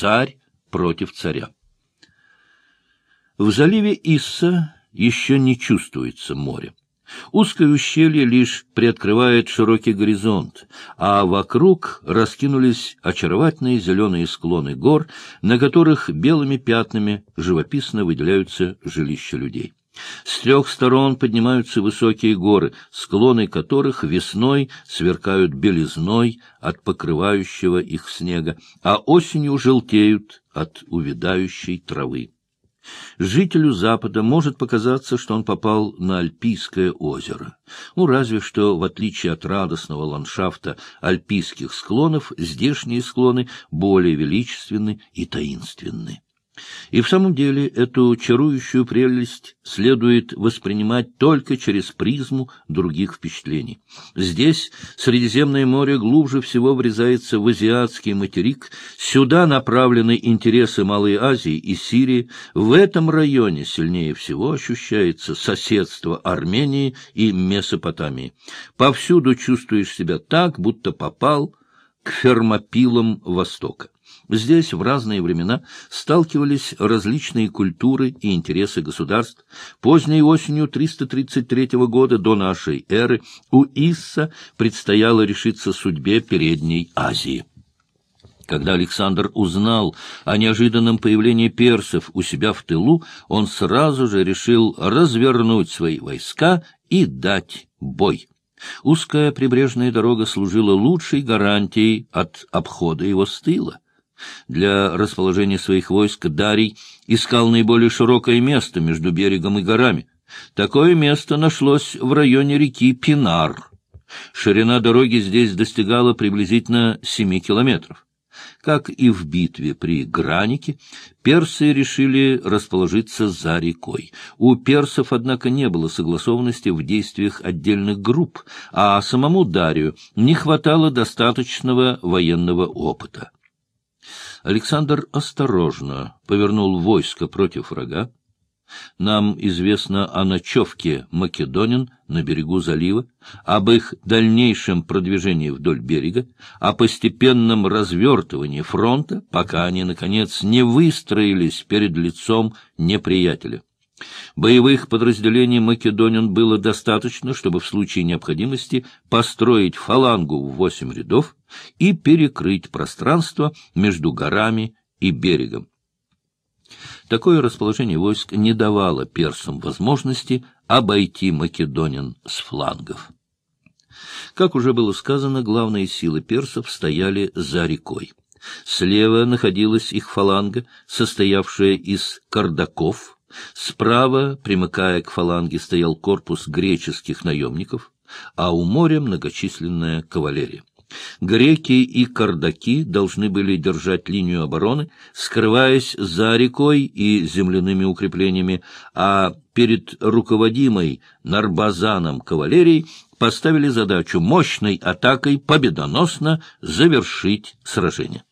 Царь против царя. В заливе Исса еще не чувствуется море. Узкое ущелье лишь приоткрывает широкий горизонт, а вокруг раскинулись очаровательные зеленые склоны гор, на которых белыми пятнами живописно выделяются жилища людей. С трех сторон поднимаются высокие горы, склоны которых весной сверкают белизной от покрывающего их снега, а осенью желтеют от увядающей травы. Жителю Запада может показаться, что он попал на Альпийское озеро. Ну, разве что, в отличие от радостного ландшафта альпийских склонов, здешние склоны более величественны и таинственны. И в самом деле эту чарующую прелесть следует воспринимать только через призму других впечатлений. Здесь Средиземное море глубже всего врезается в азиатский материк, сюда направлены интересы Малой Азии и Сирии, в этом районе сильнее всего ощущается соседство Армении и Месопотамии. Повсюду чувствуешь себя так, будто попал к фермопилам Востока. Здесь в разные времена сталкивались различные культуры и интересы государств. Поздней осенью 333 года до нашей эры у Исса предстояло решиться судьбе Передней Азии. Когда Александр узнал о неожиданном появлении персов у себя в тылу, он сразу же решил развернуть свои войска и дать бой. Узкая прибрежная дорога служила лучшей гарантией от обхода его с тыла. Для расположения своих войск Дарий искал наиболее широкое место между берегом и горами. Такое место нашлось в районе реки Пинар. Ширина дороги здесь достигала приблизительно семи километров. Как и в битве при Гранике, персы решили расположиться за рекой. У персов, однако, не было согласованности в действиях отдельных групп, а самому Дарию не хватало достаточного военного опыта. Александр осторожно повернул войско против врага. Нам известно о ночевке македонин на берегу залива, об их дальнейшем продвижении вдоль берега, о постепенном развертывании фронта, пока они, наконец, не выстроились перед лицом неприятеля. Боевых подразделений македонин было достаточно, чтобы в случае необходимости построить фалангу в восемь рядов и перекрыть пространство между горами и берегом. Такое расположение войск не давало персам возможности обойти македонин с флангов. Как уже было сказано, главные силы персов стояли за рекой. Слева находилась их фаланга, состоявшая из кардаков, Справа, примыкая к фаланге, стоял корпус греческих наемников, а у моря многочисленная кавалерия. Греки и кардаки должны были держать линию обороны, скрываясь за рекой и земляными укреплениями, а перед руководимой Нарбазаном кавалерией поставили задачу мощной атакой победоносно завершить сражение.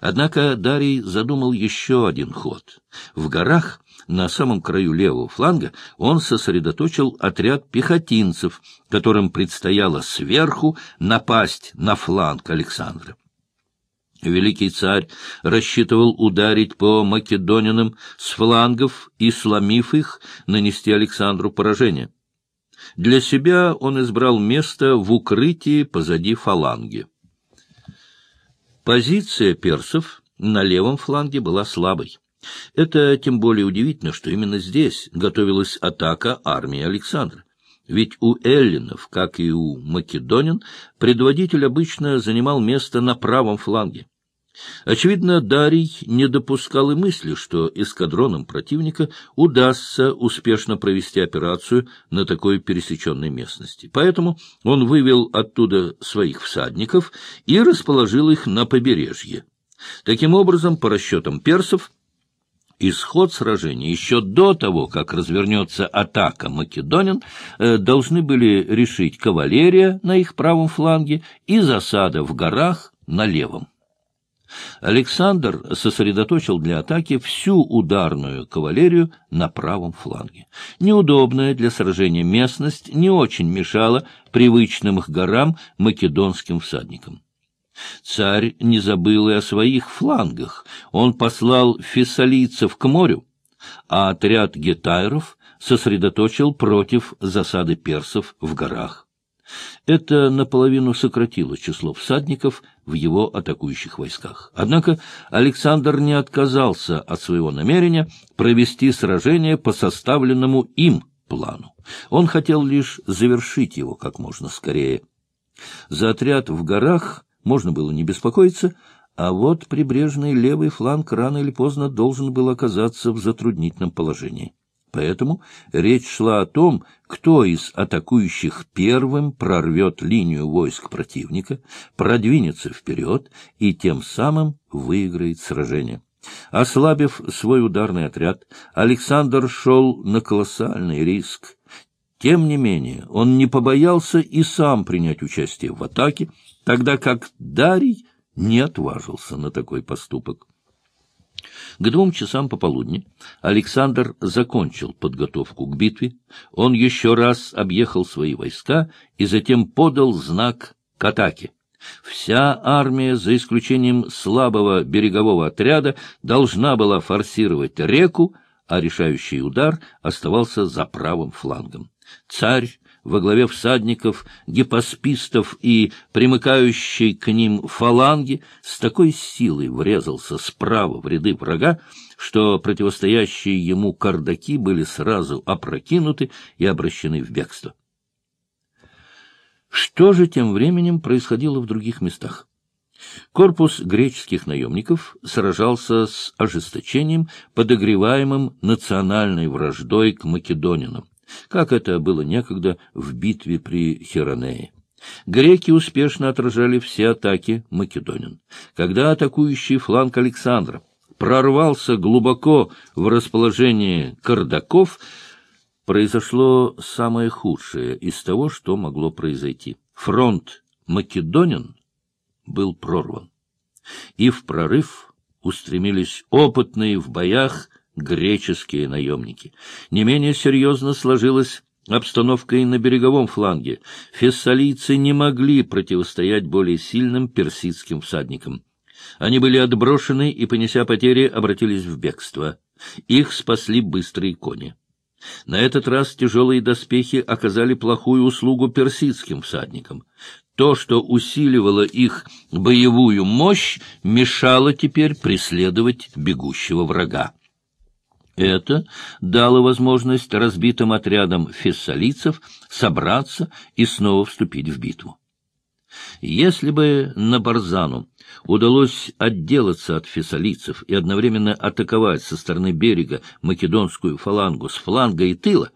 Однако Дарий задумал еще один ход. В горах на самом краю левого фланга он сосредоточил отряд пехотинцев, которым предстояло сверху напасть на фланг Александра. Великий царь рассчитывал ударить по македонинам с флангов и, сломив их, нанести Александру поражение. Для себя он избрал место в укрытии позади фаланги. Позиция персов на левом фланге была слабой. Это тем более удивительно, что именно здесь готовилась атака армии Александра. Ведь у эллинов, как и у македонин, предводитель обычно занимал место на правом фланге. Очевидно, Дарий не допускал и мысли, что эскадронам противника удастся успешно провести операцию на такой пересеченной местности. Поэтому он вывел оттуда своих всадников и расположил их на побережье. Таким образом, по расчетам персов, исход сражения еще до того, как развернется атака македонин, э, должны были решить кавалерия на их правом фланге и засада в горах на левом. Александр сосредоточил для атаки всю ударную кавалерию на правом фланге. Неудобная для сражения местность не очень мешала привычным их горам македонским всадникам. Царь не забыл и о своих флангах. Он послал фессалийцев к морю, а отряд гетайров сосредоточил против засады персов в горах. Это наполовину сократило число всадников в его атакующих войсках. Однако Александр не отказался от своего намерения провести сражение по составленному им плану. Он хотел лишь завершить его как можно скорее. За отряд в горах можно было не беспокоиться, а вот прибрежный левый фланг рано или поздно должен был оказаться в затруднительном положении. Поэтому речь шла о том, кто из атакующих первым прорвет линию войск противника, продвинется вперед и тем самым выиграет сражение. Ослабив свой ударный отряд, Александр шел на колоссальный риск. Тем не менее, он не побоялся и сам принять участие в атаке, тогда как Дарий не отважился на такой поступок. К двум часам пополудни Александр закончил подготовку к битве. Он еще раз объехал свои войска и затем подал знак к атаке. Вся армия, за исключением слабого берегового отряда, должна была форсировать реку, а решающий удар оставался за правым флангом. Царь во главе всадников, гипоспистов и примыкающей к ним фаланги с такой силой врезался справа в ряды врага, что противостоящие ему кардаки были сразу опрокинуты и обращены в бегство. Что же тем временем происходило в других местах? Корпус греческих наемников сражался с ожесточением, подогреваемым национальной враждой к македонинам как это было некогда в битве при Херонее. Греки успешно отражали все атаки македонин. Когда атакующий фланг Александра прорвался глубоко в расположение кардаков, произошло самое худшее из того, что могло произойти. Фронт македонин был прорван, и в прорыв устремились опытные в боях греческие наемники. Не менее серьезно сложилась обстановка и на береговом фланге. Фессалийцы не могли противостоять более сильным персидским всадникам. Они были отброшены и, понеся потери, обратились в бегство. Их спасли быстрые кони. На этот раз тяжелые доспехи оказали плохую услугу персидским всадникам. То, что усиливало их боевую мощь, мешало теперь преследовать бегущего врага. Это дало возможность разбитым отрядам фессалийцев собраться и снова вступить в битву. Если бы на Барзану удалось отделаться от фессалийцев и одновременно атаковать со стороны берега македонскую фалангу с фланга и тыла,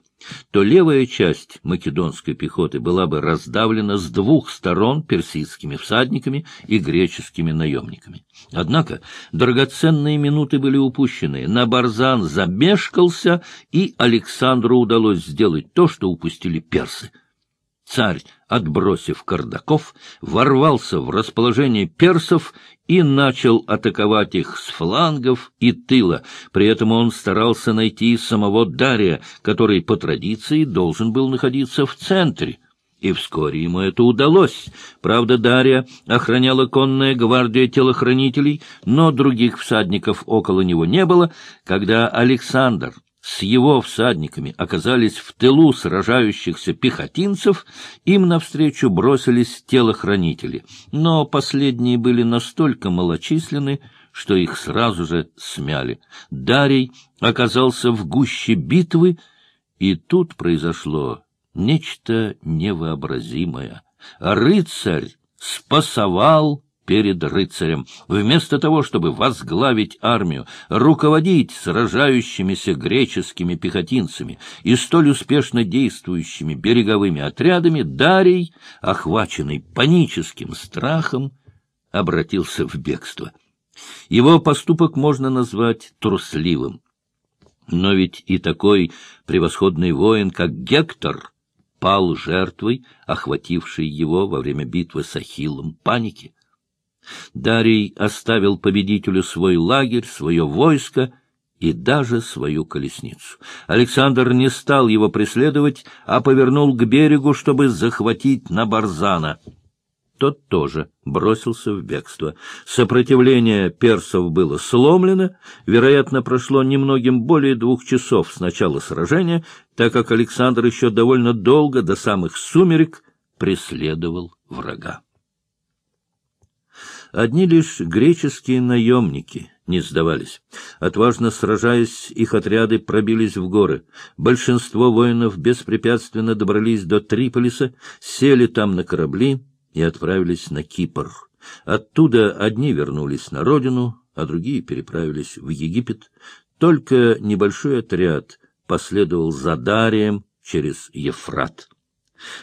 то левая часть македонской пехоты была бы раздавлена с двух сторон персидскими всадниками и греческими наемниками. Однако драгоценные минуты были упущены. Набарзан замешкался, и Александру удалось сделать то, что упустили персы. Царь, отбросив кардаков, ворвался в расположение персов и начал атаковать их с флангов и тыла. При этом он старался найти самого Дария, который по традиции должен был находиться в центре. И вскоре ему это удалось. Правда, Дарья охраняла конная гвардия телохранителей, но других всадников около него не было. Когда Александр с его всадниками оказались в тылу сражающихся пехотинцев, им навстречу бросились телохранители, но последние были настолько малочисленны, что их сразу же смяли. Дарий оказался в гуще битвы, и тут произошло нечто невообразимое. Рыцарь спасовал перед рыцарем. Вместо того, чтобы возглавить армию, руководить сражающимися греческими пехотинцами и столь успешно действующими береговыми отрядами, Дарий, охваченный паническим страхом, обратился в бегство. Его поступок можно назвать трусливым. Но ведь и такой превосходный воин, как Гектор, пал жертвой, охватившей его во время битвы с Ахиллом паники. Дарий оставил победителю свой лагерь, свое войско и даже свою колесницу. Александр не стал его преследовать, а повернул к берегу, чтобы захватить Набарзана. тот тоже бросился в бегство. Сопротивление персов было сломлено, вероятно, прошло немногим более двух часов с начала сражения, так как Александр еще довольно долго, до самых сумерек, преследовал врага. Одни лишь греческие наемники не сдавались. Отважно сражаясь, их отряды пробились в горы. Большинство воинов беспрепятственно добрались до Триполиса, сели там на корабли и отправились на Кипр. Оттуда одни вернулись на родину, а другие переправились в Египет. Только небольшой отряд последовал за Дарием через Ефрат.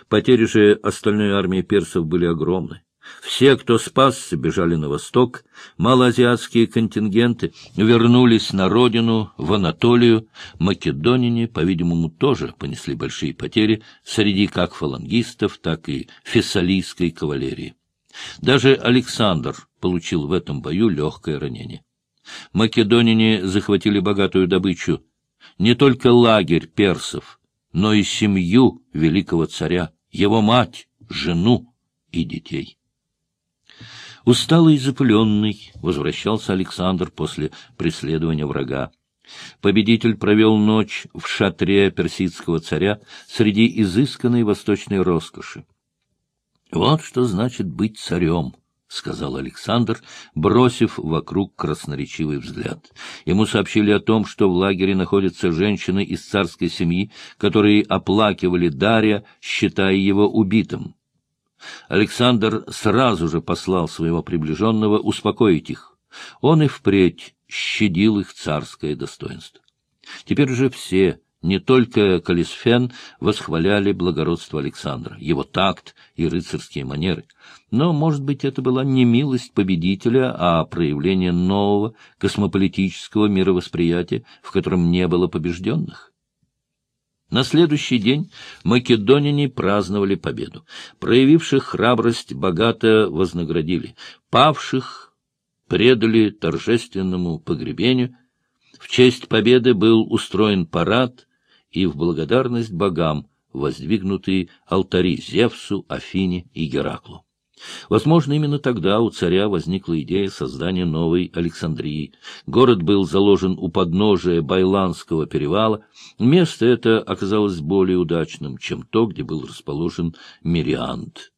Потери же остальной армии персов были огромны. Все, кто спасся, бежали на восток, малоазиатские контингенты вернулись на родину, в Анатолию, македонине, по-видимому, тоже понесли большие потери среди как фалангистов, так и фессалийской кавалерии. Даже Александр получил в этом бою легкое ранение. Македонине захватили богатую добычу, не только лагерь персов, но и семью великого царя, его мать, жену и детей. Усталый и запыленный возвращался Александр после преследования врага. Победитель провел ночь в шатре персидского царя среди изысканной восточной роскоши. «Вот что значит быть царем», — сказал Александр, бросив вокруг красноречивый взгляд. Ему сообщили о том, что в лагере находятся женщины из царской семьи, которые оплакивали Дарья, считая его убитым. Александр сразу же послал своего приближенного успокоить их. Он и впредь щадил их царское достоинство. Теперь же все, не только Калисфен, восхваляли благородство Александра, его такт и рыцарские манеры. Но, может быть, это была не милость победителя, а проявление нового космополитического мировосприятия, в котором не было побежденных. На следующий день македоняне праздновали победу. Проявивших храбрость богато вознаградили. Павших предали торжественному погребению. В честь победы был устроен парад, и в благодарность богам воздвигнутые алтари Зевсу, Афине и Гераклу. Возможно, именно тогда у царя возникла идея создания новой Александрии. Город был заложен у подножия Байланского перевала. Место это оказалось более удачным, чем то, где был расположен Мириант.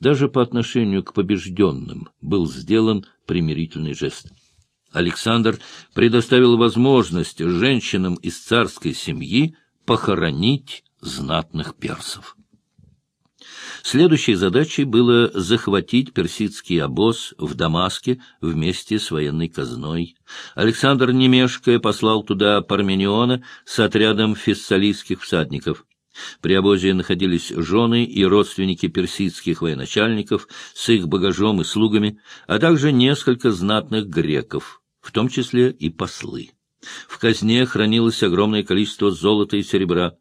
Даже по отношению к побежденным был сделан примирительный жест. Александр предоставил возможность женщинам из царской семьи похоронить знатных персов. Следующей задачей было захватить персидский обоз в Дамаске вместе с военной казной. Александр Немешкая послал туда Пармениона с отрядом фессалийских всадников. При обозе находились жены и родственники персидских военачальников с их багажом и слугами, а также несколько знатных греков, в том числе и послы. В казне хранилось огромное количество золота и серебра.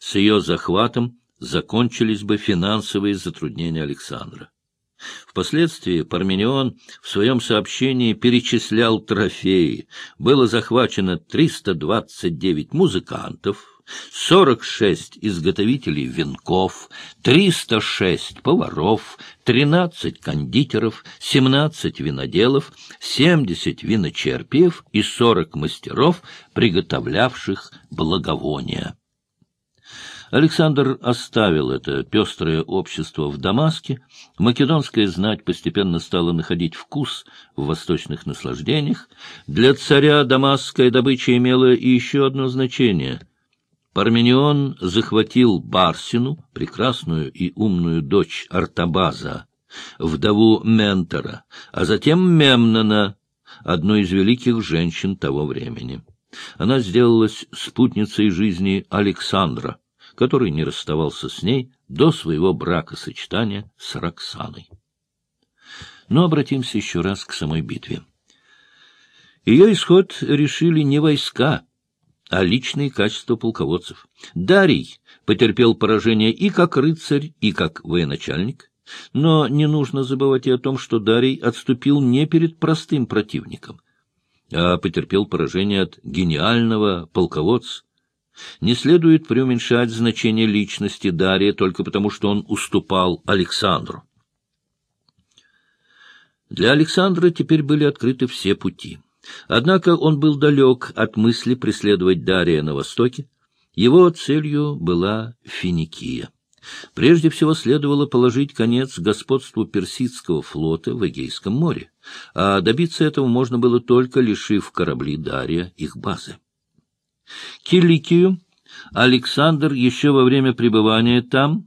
С ее захватом закончились бы финансовые затруднения Александра. Впоследствии Парменион в своем сообщении перечислял трофеи. Было захвачено 329 музыкантов, 46 изготовителей венков, 306 поваров, 13 кондитеров, 17 виноделов, 70 виночерпиев и 40 мастеров, приготовлявших благовония. Александр оставил это пестрое общество в Дамаске. Македонская знать постепенно стала находить вкус в восточных наслаждениях. Для царя дамасская добыча имела и еще одно значение. Парменион захватил Барсину, прекрасную и умную дочь Артабаза, вдову Ментора, а затем Мемнона, одну из великих женщин того времени. Она сделалась спутницей жизни Александра который не расставался с ней до своего бракосочетания с Роксаной. Но обратимся еще раз к самой битве. Ее исход решили не войска, а личные качества полководцев. Дарий потерпел поражение и как рыцарь, и как военачальник, но не нужно забывать и о том, что Дарий отступил не перед простым противником, а потерпел поражение от гениального полководца, не следует преуменьшать значение личности Дария только потому, что он уступал Александру. Для Александра теперь были открыты все пути. Однако он был далек от мысли преследовать Дария на востоке. Его целью была Финикия. Прежде всего следовало положить конец господству персидского флота в Эгейском море, а добиться этого можно было только лишив корабли Дария их базы. Киликию Александр еще во время пребывания там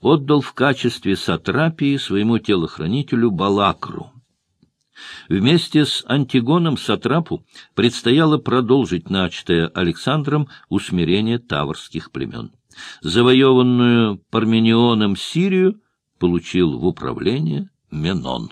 отдал в качестве сатрапии своему телохранителю Балакру. Вместе с Антигоном Сатрапу предстояло продолжить начатое Александром усмирение таврских племен. Завоеванную Парменионом Сирию получил в управление Менон.